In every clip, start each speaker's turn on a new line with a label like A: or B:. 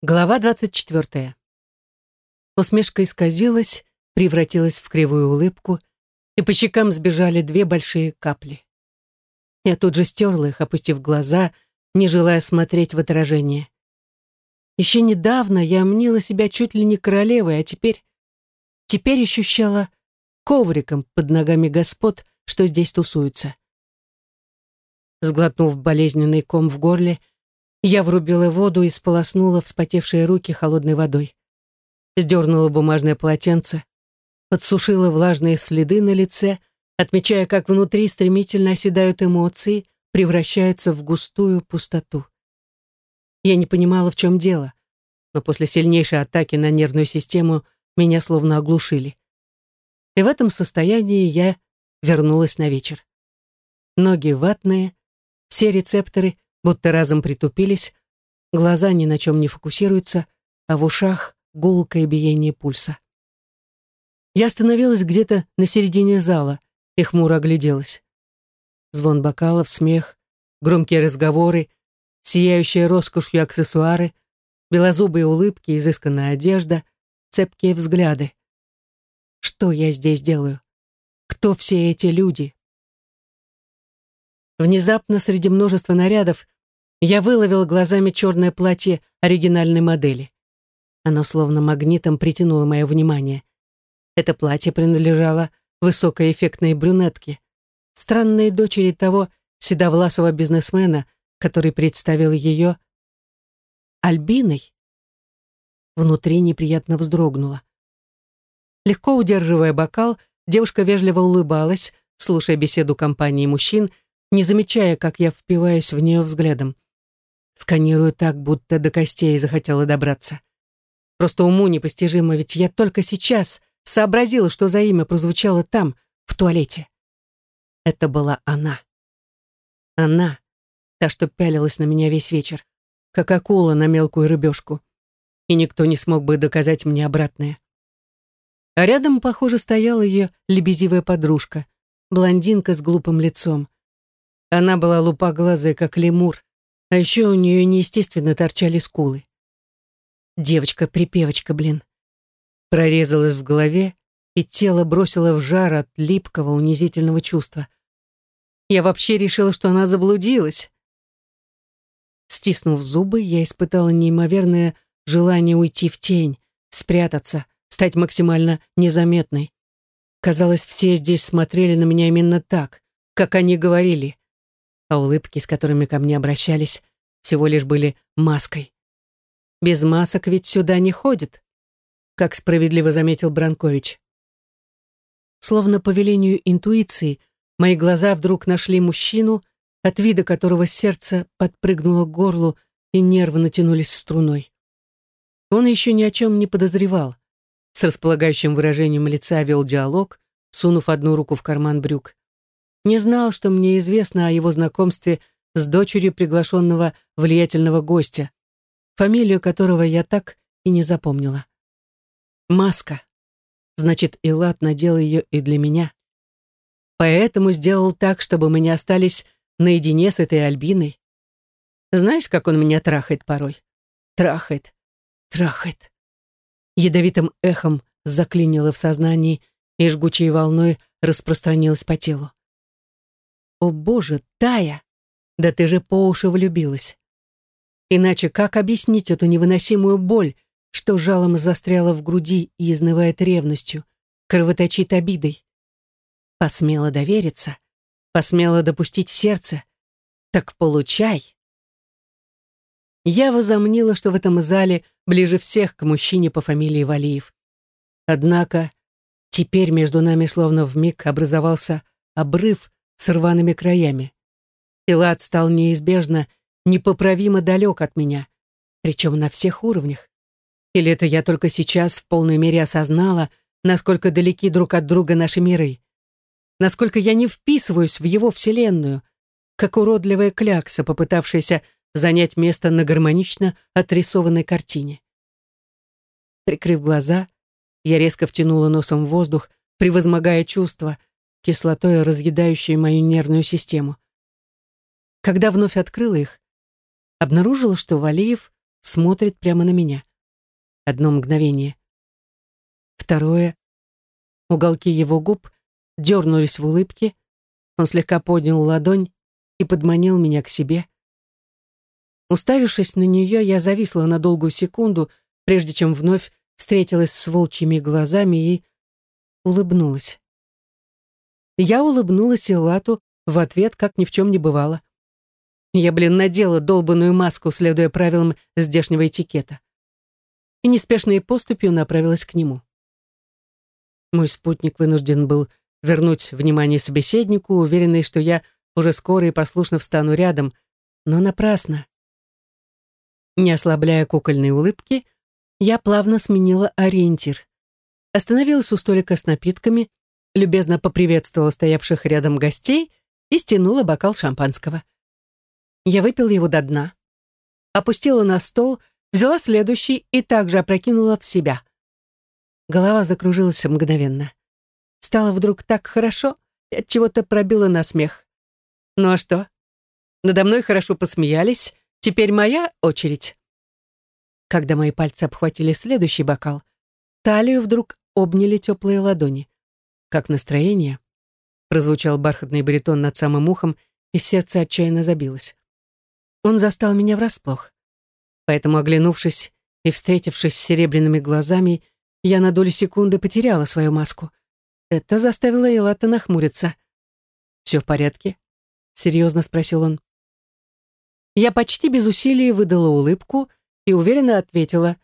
A: Глава 24. Усмешка исказилась, превратилась в кривую улыбку, и по щекам сбежали две большие капли. Я тут же стерла их, опустив глаза, не желая смотреть в отражение. Еще недавно я мнила себя чуть ли не королевой, а теперь... Теперь ощущала ковриком под ногами господ, что здесь тусуются. Сглотнув болезненный ком в горле, я врубила воду и сполоснула вспотевшие руки холодной водой. Сдернула бумажное полотенце, подсушила влажные следы на лице, отмечая, как внутри стремительно оседают эмоции, превращаются в густую пустоту. Я не понимала, в чем дело, но после сильнейшей атаки на нервную систему меня словно оглушили. И в этом состоянии я вернулась на вечер. Ноги ватные, все рецепторы будто разом притупились, глаза ни на чем не фокусируются, а в ушах гулкое биение пульса. Я остановилась где-то на середине зала и хмуро огляделась. Звон бокалов, смех, громкие разговоры, сияющие роскошью аксессуары, белозубые улыбки, изысканная одежда, цепкие взгляды. Что я здесь делаю? Кто все эти люди? Внезапно среди множества нарядов я выловил глазами черное платье оригинальной модели. Оно словно магнитом притянуло мое внимание. Это платье принадлежало высокой эффектной брюнетке, странной дочери того седовласого бизнесмена, который представил ее Альбиной. Внутри неприятно вздрогнула. Легко удерживая бокал, девушка вежливо улыбалась, слушая беседу компании мужчин, не замечая, как я впиваюсь в нее взглядом. Сканирую так, будто до костей захотела добраться. Просто уму непостижимо, ведь я только сейчас сообразила, что за имя прозвучало там, в туалете. Это была она. Она, та, что пялилась на меня весь вечер, как акула на мелкую рыбешку. И никто не смог бы доказать мне обратное. А рядом, похоже, стояла ее лебезивая подружка, блондинка с глупым лицом. Она была лупоглазая, как лемур, а еще у нее неестественно торчали скулы. Девочка-припевочка, блин. Прорезалась в голове, и тело бросило в жар от липкого, унизительного чувства. Я вообще решила, что она заблудилась. Стиснув зубы, я испытала неимоверное желание уйти в тень, спрятаться, стать максимально незаметной. Казалось, все здесь смотрели на меня именно так, как они говорили а улыбки, с которыми ко мне обращались, всего лишь были маской. Без масок ведь сюда не ходит, как справедливо заметил Бранкович. Словно по велению интуиции, мои глаза вдруг нашли мужчину, от вида которого сердце подпрыгнуло к горлу и нервы натянулись струной. Он еще ни о чем не подозревал. С располагающим выражением лица вел диалог, сунув одну руку в карман брюк не знал, что мне известно о его знакомстве с дочерью приглашенного влиятельного гостя, фамилию которого я так и не запомнила. Маска. Значит, Илат надел ее и для меня. Поэтому сделал так, чтобы мы не остались наедине с этой Альбиной. Знаешь, как он меня трахает порой? Трахает, трахает. Ядовитым эхом заклинило в сознании и жгучей волной распространилось по телу. О боже, Тая! Да ты же по уши влюбилась. Иначе как объяснить эту невыносимую боль, что жалом застряла в груди и изнывает ревностью, кровоточит обидой? Посмела довериться, посмела допустить в сердце. Так получай. Я возомнила, что в этом зале ближе всех к мужчине по фамилии Валиев. Однако теперь между нами словно вмиг образовался обрыв, с рваными краями. Пилат стал неизбежно, непоправимо далек от меня, причем на всех уровнях. Или это я только сейчас в полной мере осознала, насколько далеки друг от друга наши миры, насколько я не вписываюсь в его вселенную, как уродливая клякса, попытавшаяся занять место на гармонично отрисованной картине. Прикрыв глаза, я резко втянула носом в воздух, превозмогая чувства, кислотой разъедающей мою нервную систему. Когда вновь открыла их, обнаружила, что Валиев смотрит прямо на меня. Одно мгновение. Второе. Уголки его губ дернулись в улыбке. Он слегка поднял ладонь и подманил меня к себе. Уставившись на нее, я зависла на долгую секунду, прежде чем вновь встретилась с волчьими глазами и улыбнулась. Я улыбнулась Элату в ответ, как ни в чем не бывало. Я, блин, надела долбанную маску, следуя правилам здешнего этикета. И неспешной поступью направилась к нему. Мой спутник вынужден был вернуть внимание собеседнику, уверенный, что я уже скоро и послушно встану рядом, но напрасно. Не ослабляя кукольной улыбки, я плавно сменила ориентир. Остановилась у столика с напитками, любезно поприветствовала стоявших рядом гостей и стянула бокал шампанского. Я выпила его до дна, опустила на стол, взяла следующий и также опрокинула в себя. Голова закружилась мгновенно. Стало вдруг так хорошо, и от чего-то пробило на смех. Ну а что? Надо мной хорошо посмеялись, теперь моя очередь. Когда мои пальцы обхватили следующий бокал, талию вдруг обняли теплые ладони. «Как настроение?» Прозвучал бархатный баритон над самым ухом, и сердце отчаянно забилось. Он застал меня врасплох. Поэтому, оглянувшись и встретившись с серебряными глазами, я на долю секунды потеряла свою маску. Это заставило Элата нахмуриться. «Все в порядке?» — серьезно спросил он. Я почти без усилий выдала улыбку и уверенно ответила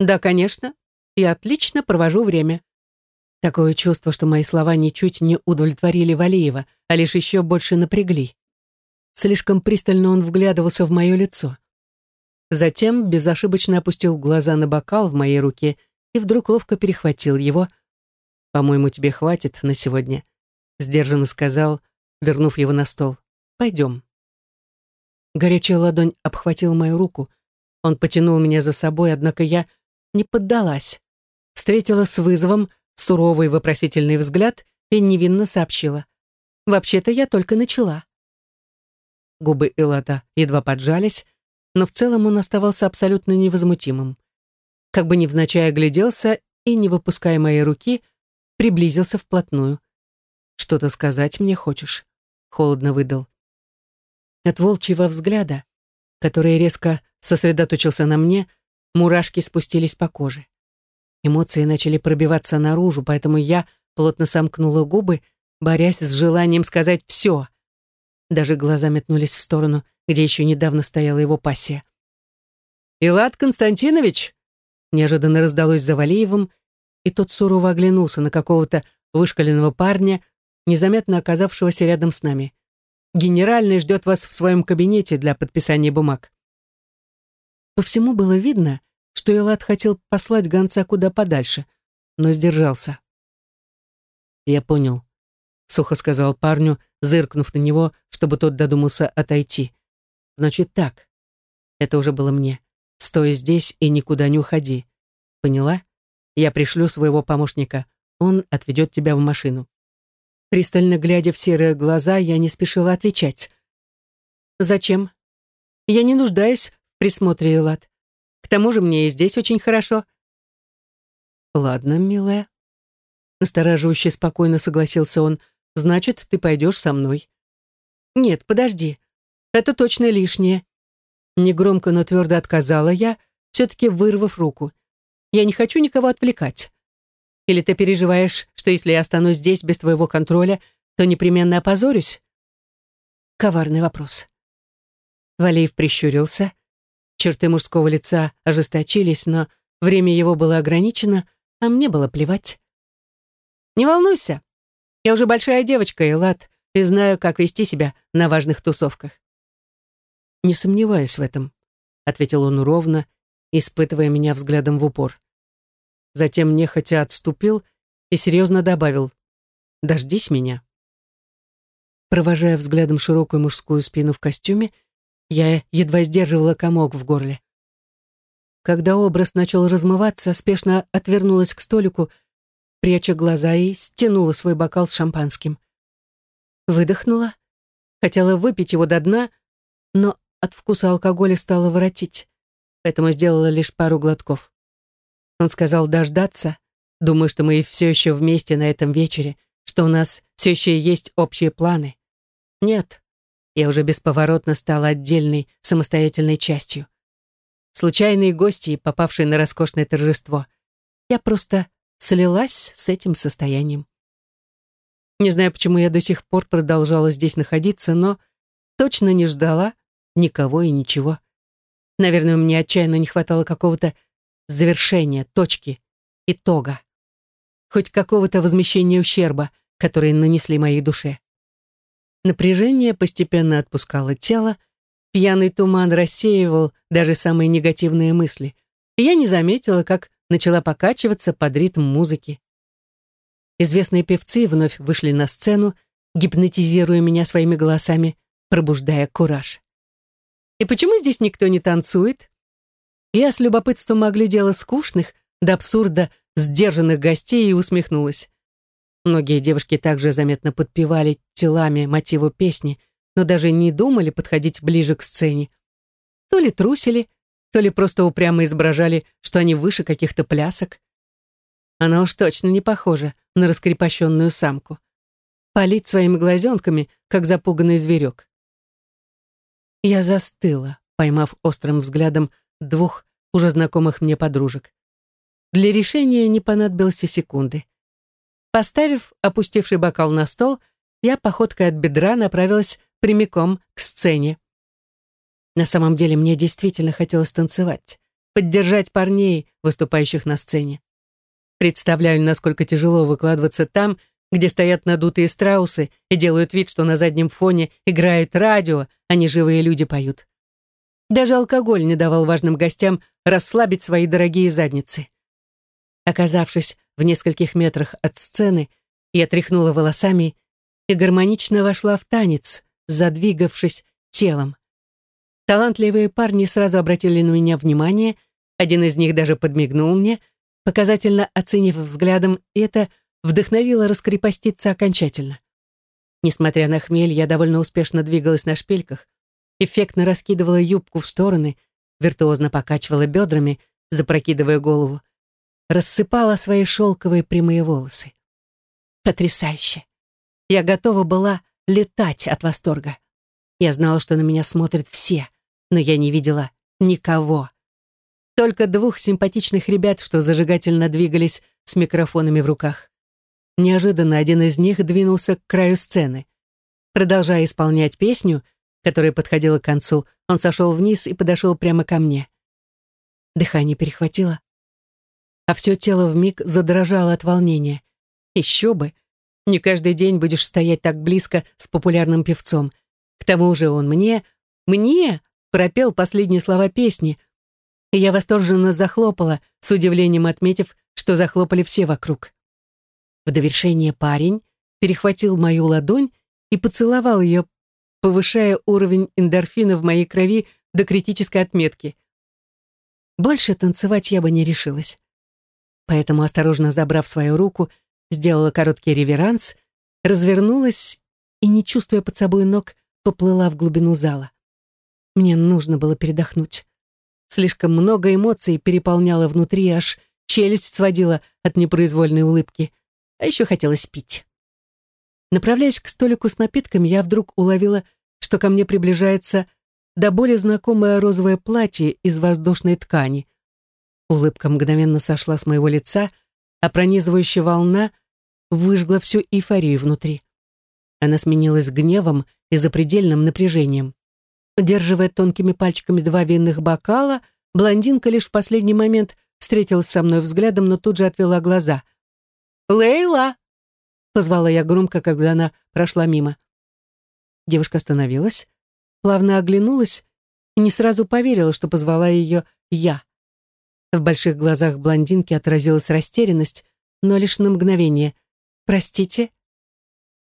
A: «Да, конечно, я отлично провожу время». Такое чувство, что мои слова ничуть не удовлетворили Валиева, а лишь еще больше напрягли. Слишком пристально он вглядывался в мое лицо. Затем безошибочно опустил глаза на бокал в моей руке и вдруг ловко перехватил его. «По-моему, тебе хватит на сегодня», — сдержанно сказал, вернув его на стол. «Пойдем». Горячая ладонь обхватила мою руку. Он потянул меня за собой, однако я не поддалась. Встретила с вызовом суровый вопросительный взгляд и невинно сообщила. «Вообще-то я только начала». Губы Элата едва поджались, но в целом он оставался абсолютно невозмутимым. Как бы невзначай огляделся и, не выпуская моей руки, приблизился вплотную. «Что-то сказать мне хочешь?» — холодно выдал. От волчьего взгляда, который резко сосредоточился на мне, мурашки спустились по коже. Эмоции начали пробиваться наружу, поэтому я плотно сомкнула губы, борясь с желанием сказать «все», даже глаза метнулись в сторону, где еще недавно стояла его пассия. «Илад Константинович!» Неожиданно раздалось за Валеевым, и тот сурово оглянулся на какого-то вышкаленного парня, незаметно оказавшегося рядом с нами. «Генеральный ждет вас в своем кабинете для подписания бумаг». По всему было видно, что Элад хотел послать гонца куда подальше, но сдержался. «Я понял», — сухо сказал парню, зыркнув на него, чтобы тот додумался отойти. «Значит так. Это уже было мне. Стой здесь и никуда не уходи. Поняла? Я пришлю своего помощника. Он отведет тебя в машину». Пристально глядя в серые глаза, я не спешила отвечать. «Зачем? Я не нуждаюсь в присмотре, Элат. К тому же мне и здесь очень хорошо». «Ладно, милая». Настораживающе спокойно согласился он, — Значит, ты пойдешь со мной. Нет, подожди. Это точно лишнее. Негромко, но твердо отказала я, все-таки вырвав руку. Я не хочу никого отвлекать. Или ты переживаешь, что если я останусь здесь без твоего контроля, то непременно опозорюсь? Коварный вопрос. Валеев прищурился. Черты мужского лица ожесточились, но время его было ограничено, а мне было плевать. «Не волнуйся, я уже большая девочка, Элат, и знаю, как вести себя на важных тусовках. Не сомневаюсь в этом, ответил он ровно, испытывая меня взглядом в упор. Затем нехотя отступил и серьезно добавил «Дождись меня». Провожая взглядом широкую мужскую спину в костюме, я едва сдерживала комок в горле. Когда образ начал размываться, спешно отвернулась к столику, пряча глаза, и стянула свой бокал с шампанским. Выдохнула, хотела выпить его до дна, но от вкуса алкоголя стала воротить. поэтому сделала лишь пару глотков. Он сказал дождаться, думаю, что мы все еще вместе на этом вечере, что у нас все еще есть общие планы. Нет, я уже бесповоротно стала отдельной, самостоятельной частью. Случайные гости, попавшие на роскошное торжество. Я просто слилась с этим состоянием. Не знаю, почему я до сих пор продолжала здесь находиться, но точно не ждала никого и ничего. Наверное, мне отчаянно не хватало какого-то завершения, точки, итога. Хоть какого-то возмещения ущерба, который нанесли моей душе. Напряжение постепенно отпускало тело, пьяный туман рассеивал даже самые негативные мысли, и я не заметила, как начала покачиваться под ритм музыки. Известные певцы вновь вышли на сцену, гипнотизируя меня своими голосами, пробуждая кураж. И почему здесь никто не танцует? Я с любопытством оглядела скучных, до абсурда сдержанных гостей и усмехнулась. Многие девушки также заметно подпевали телами мотиву песни, но даже не думали подходить ближе к сцене. То ли трусили, то ли просто упрямо изображали, что они выше каких-то плясок. Она уж точно не похожа на раскрепощенную самку. Палит своими глазенками, как запуганный зверек. Я застыла, поймав острым взглядом двух уже знакомых мне подружек. Для решения не понадобилось и секунды. Поставив опустевший бокал на стол, я походкой от бедра направилась прямиком к сцене. На самом деле мне действительно хотелось танцевать, поддержать парней, выступающих на сцене. Представляю, насколько тяжело выкладываться там, где стоят надутые страусы и делают вид, что на заднем фоне играет радио, а не живые люди поют. Даже алкоголь не давал важным гостям расслабить свои дорогие задницы. Оказавшись в нескольких метрах от сцены, я тряхнула волосами и гармонично вошла в танец, задвигавшись телом. Талантливые парни сразу обратили на меня внимание, один из них даже подмигнул мне, показательно оценив взглядом, и это — вдохновило раскрепоститься окончательно. Несмотря на хмель, я довольно успешно двигалась на шпильках, эффектно раскидывала юбку в стороны, виртуозно покачивала бедрами, запрокидывая голову, рассыпала свои шелковые прямые волосы. Потрясающе! Я готова была летать от восторга. Я знала, что на меня смотрят все, но я не видела никого. Только двух симпатичных ребят, что зажигательно двигались с микрофонами в руках. Неожиданно один из них двинулся к краю сцены. Продолжая исполнять песню, которая подходила к концу, он сошел вниз и подошел прямо ко мне. Дыхание перехватило, а все тело вмиг задрожало от волнения. Еще бы! Не каждый день будешь стоять так близко с популярным певцом. К тому же он мне, мне пропел последние слова песни, и я восторженно захлопала, с удивлением отметив, что захлопали все вокруг. В довершение парень перехватил мою ладонь и поцеловал ее, повышая уровень эндорфина в моей крови до критической отметки. Больше танцевать я бы не решилась. Поэтому, осторожно забрав свою руку, сделала короткий реверанс, развернулась и, не чувствуя под собой ног, поплыла в глубину зала. Мне нужно было передохнуть. Слишком много эмоций переполняло внутри, аж челюсть сводила от непроизвольной улыбки а еще хотелось пить. Направляясь к столику с напитками, я вдруг уловила, что ко мне приближается до более знакомое розовое платье из воздушной ткани. Улыбка мгновенно сошла с моего лица, а пронизывающая волна выжгла всю эйфорию внутри. Она сменилась гневом и запредельным напряжением. Удерживая тонкими пальчиками два винных бокала, блондинка лишь в последний момент встретилась со мной взглядом, но тут же отвела глаза — «Лейла!» — позвала я громко, когда она прошла мимо. Девушка остановилась, плавно оглянулась и не сразу поверила, что позвала ее я. В больших глазах блондинки отразилась растерянность, но лишь на мгновение. «Простите?»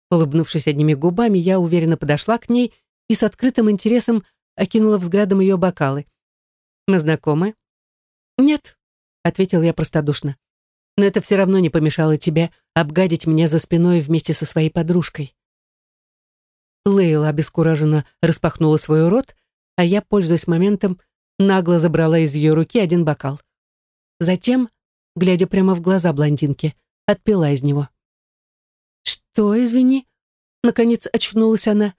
A: Улыбнувшись одними губами, я уверенно подошла к ней и с открытым интересом окинула взглядом ее бокалы. «Мы знакомы?» «Нет», — ответил я простодушно но это все равно не помешало тебе обгадить меня за спиной вместе со своей подружкой. Лейла обескураженно распахнула свой рот, а я, пользуясь моментом, нагло забрала из ее руки один бокал. Затем, глядя прямо в глаза блондинки, отпила из него. «Что, извини?» Наконец очнулась она.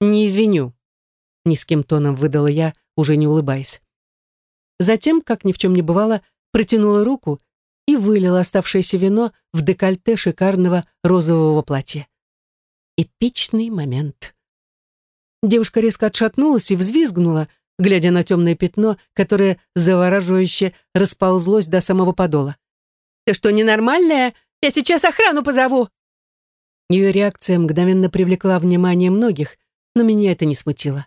A: «Не извиню», — низким тоном выдала я, уже не улыбаясь. Затем, как ни в чем не бывало, протянула руку и вылила оставшееся вино в декольте шикарного розового платья. Эпичный момент. Девушка резко отшатнулась и взвизгнула, глядя на темное пятно, которое завораживающе расползлось до самого подола. «Ты что, ненормальная? Я сейчас охрану позову!» Ее реакция мгновенно привлекла внимание многих, но меня это не смутило.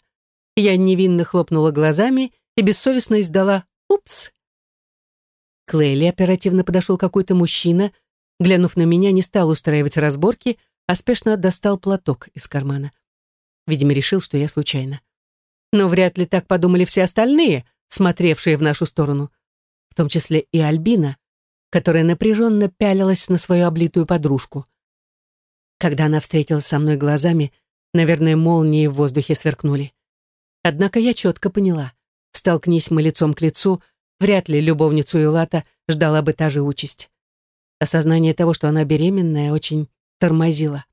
A: Я невинно хлопнула глазами и бессовестно издала «Упс!». К Лейли оперативно подошел какой-то мужчина, глянув на меня, не стал устраивать разборки, а спешно достал платок из кармана. Видимо, решил, что я случайно. Но вряд ли так подумали все остальные, смотревшие в нашу сторону, в том числе и Альбина, которая напряженно пялилась на свою облитую подружку. Когда она встретилась со мной глазами, наверное, молнии в воздухе сверкнули. Однако я четко поняла, столкнись мы лицом к лицу, вряд ли любовницу Илата ждала бы та же участь. Осознание того, что она беременная, очень тормозило.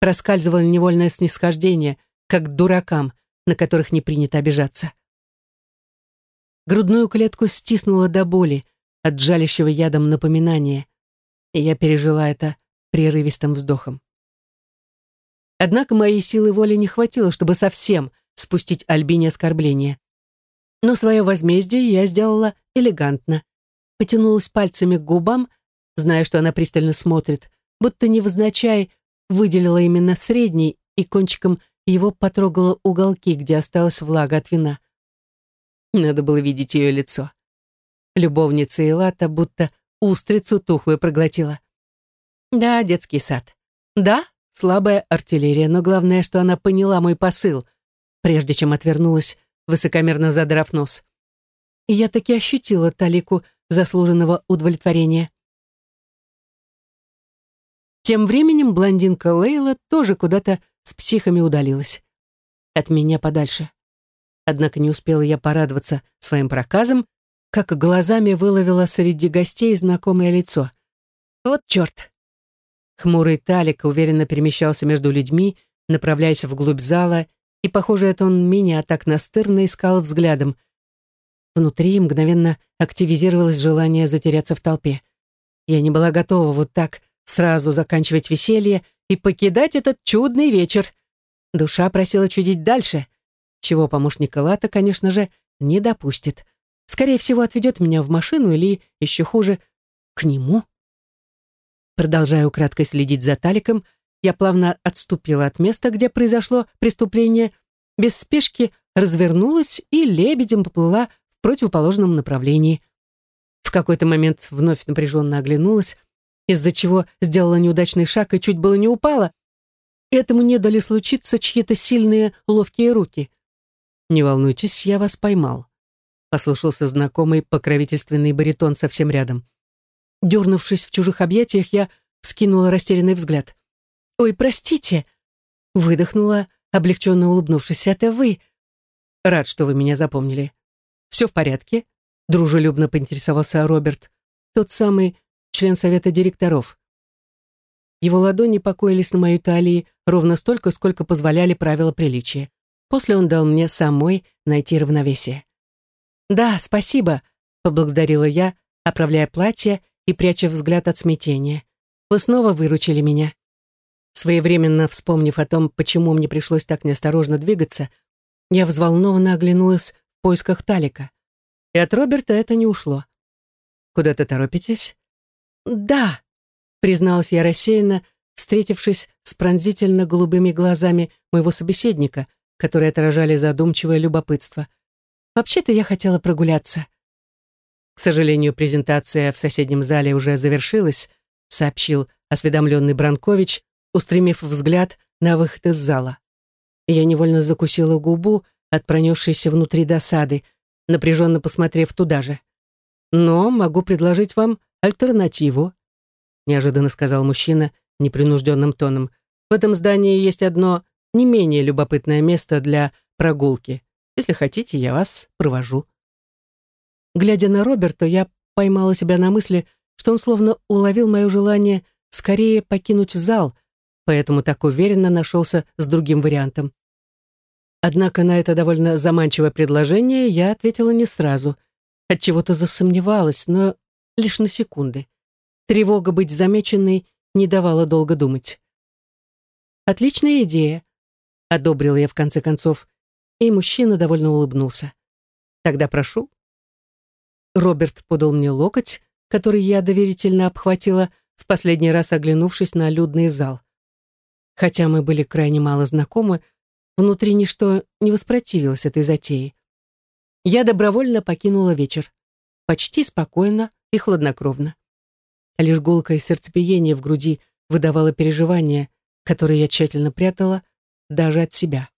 A: Проскальзывало невольное снисхождение, как дуракам, на которых не принято обижаться. Грудную клетку стиснуло до боли от жалящего ядом напоминания, и я пережила это прерывистым вздохом. Однако моей силы воли не хватило, чтобы совсем спустить Альбине оскорбление. Но свое возмездие я сделала элегантно. Потянулась пальцами к губам, зная, что она пристально смотрит, будто невзначай выделила именно средний и кончиком его потрогала уголки, где осталась влага от вина. Надо было видеть ее лицо. Любовница Элата будто устрицу тухлую проглотила. Да, детский сад. Да, слабая артиллерия, но главное, что она поняла мой посыл, прежде чем отвернулась, высокомерно задрав нос. И я таки ощутила талику заслуженного удовлетворения. Тем временем блондинка Лейла тоже куда-то с психами удалилась. От меня подальше. Однако не успела я порадоваться своим проказом, как глазами выловила среди гостей знакомое лицо. Вот черт! Хмурый Талик уверенно перемещался между людьми, направляясь вглубь зала, и, похоже, это он меня так настырно искал взглядом. Внутри мгновенно активизировалось желание затеряться в толпе. Я не была готова вот так сразу заканчивать веселье и покидать этот чудный вечер. Душа просила чудить дальше, чего помощник Лата, конечно же, не допустит. Скорее всего, отведет меня в машину или, еще хуже, к нему. Продолжая украдкой следить за Таликом, я плавно отступила от места, где произошло преступление, без спешки развернулась и лебедем поплыла в противоположном направлении. В какой-то момент вновь напряженно оглянулась, из-за чего сделала неудачный шаг и чуть было не упала. Этому не дали случиться чьи-то сильные ловкие руки. «Не волнуйтесь, я вас поймал», — послышался знакомый покровительственный баритон совсем рядом. Дернувшись в чужих объятиях, я скинула растерянный взгляд. «Ой, простите!» Выдохнула, облегченно улыбнувшись. «Это вы?» «Рад, что вы меня запомнили. Все в порядке?» Дружелюбно поинтересовался Роберт, тот самый член совета директоров. Его ладони покоились на моей талии ровно столько, сколько позволяли правила приличия. После он дал мне самой найти равновесие. «Да, спасибо», — поблагодарила я, оправляя платье и пряча взгляд от смятения. «Вы снова выручили меня». Своевременно вспомнив о том, почему мне пришлось так неосторожно двигаться, я взволнованно оглянулась в поисках Талика. И от Роберта это не ушло. «Куда-то торопитесь?» «Да», — призналась я рассеянно, встретившись с пронзительно голубыми глазами моего собеседника, которые отражали задумчивое любопытство. «Вообще-то я хотела прогуляться». К сожалению, презентация в соседнем зале уже завершилась, сообщил осведомленный Бранкович, устремив взгляд на выход из зала. Я невольно закусила губу от пронесшейся внутри досады, напряженно посмотрев туда же. «Но могу предложить вам альтернативу», неожиданно сказал мужчина непринужденным тоном. «В этом здании есть одно не менее любопытное место для прогулки. Если хотите, я вас провожу». Глядя на Роберта, я поймала себя на мысли, что он словно уловил мое желание скорее покинуть зал, поэтому так уверенно нашелся с другим вариантом. Однако на это довольно заманчивое предложение я ответила не сразу. От чего то засомневалась, но лишь на секунды. Тревога быть замеченной не давала долго думать. «Отличная идея», — одобрил я в конце концов, и мужчина довольно улыбнулся. «Тогда прошу». Роберт подал мне локоть, который я доверительно обхватила, в последний раз оглянувшись на людный зал. Хотя мы были крайне мало знакомы, внутри ничто не воспротивилось этой затее. Я добровольно покинула вечер. Почти спокойно и хладнокровно. Лишь гулкое сердцебиение в груди выдавало переживания, которые я тщательно прятала даже от себя.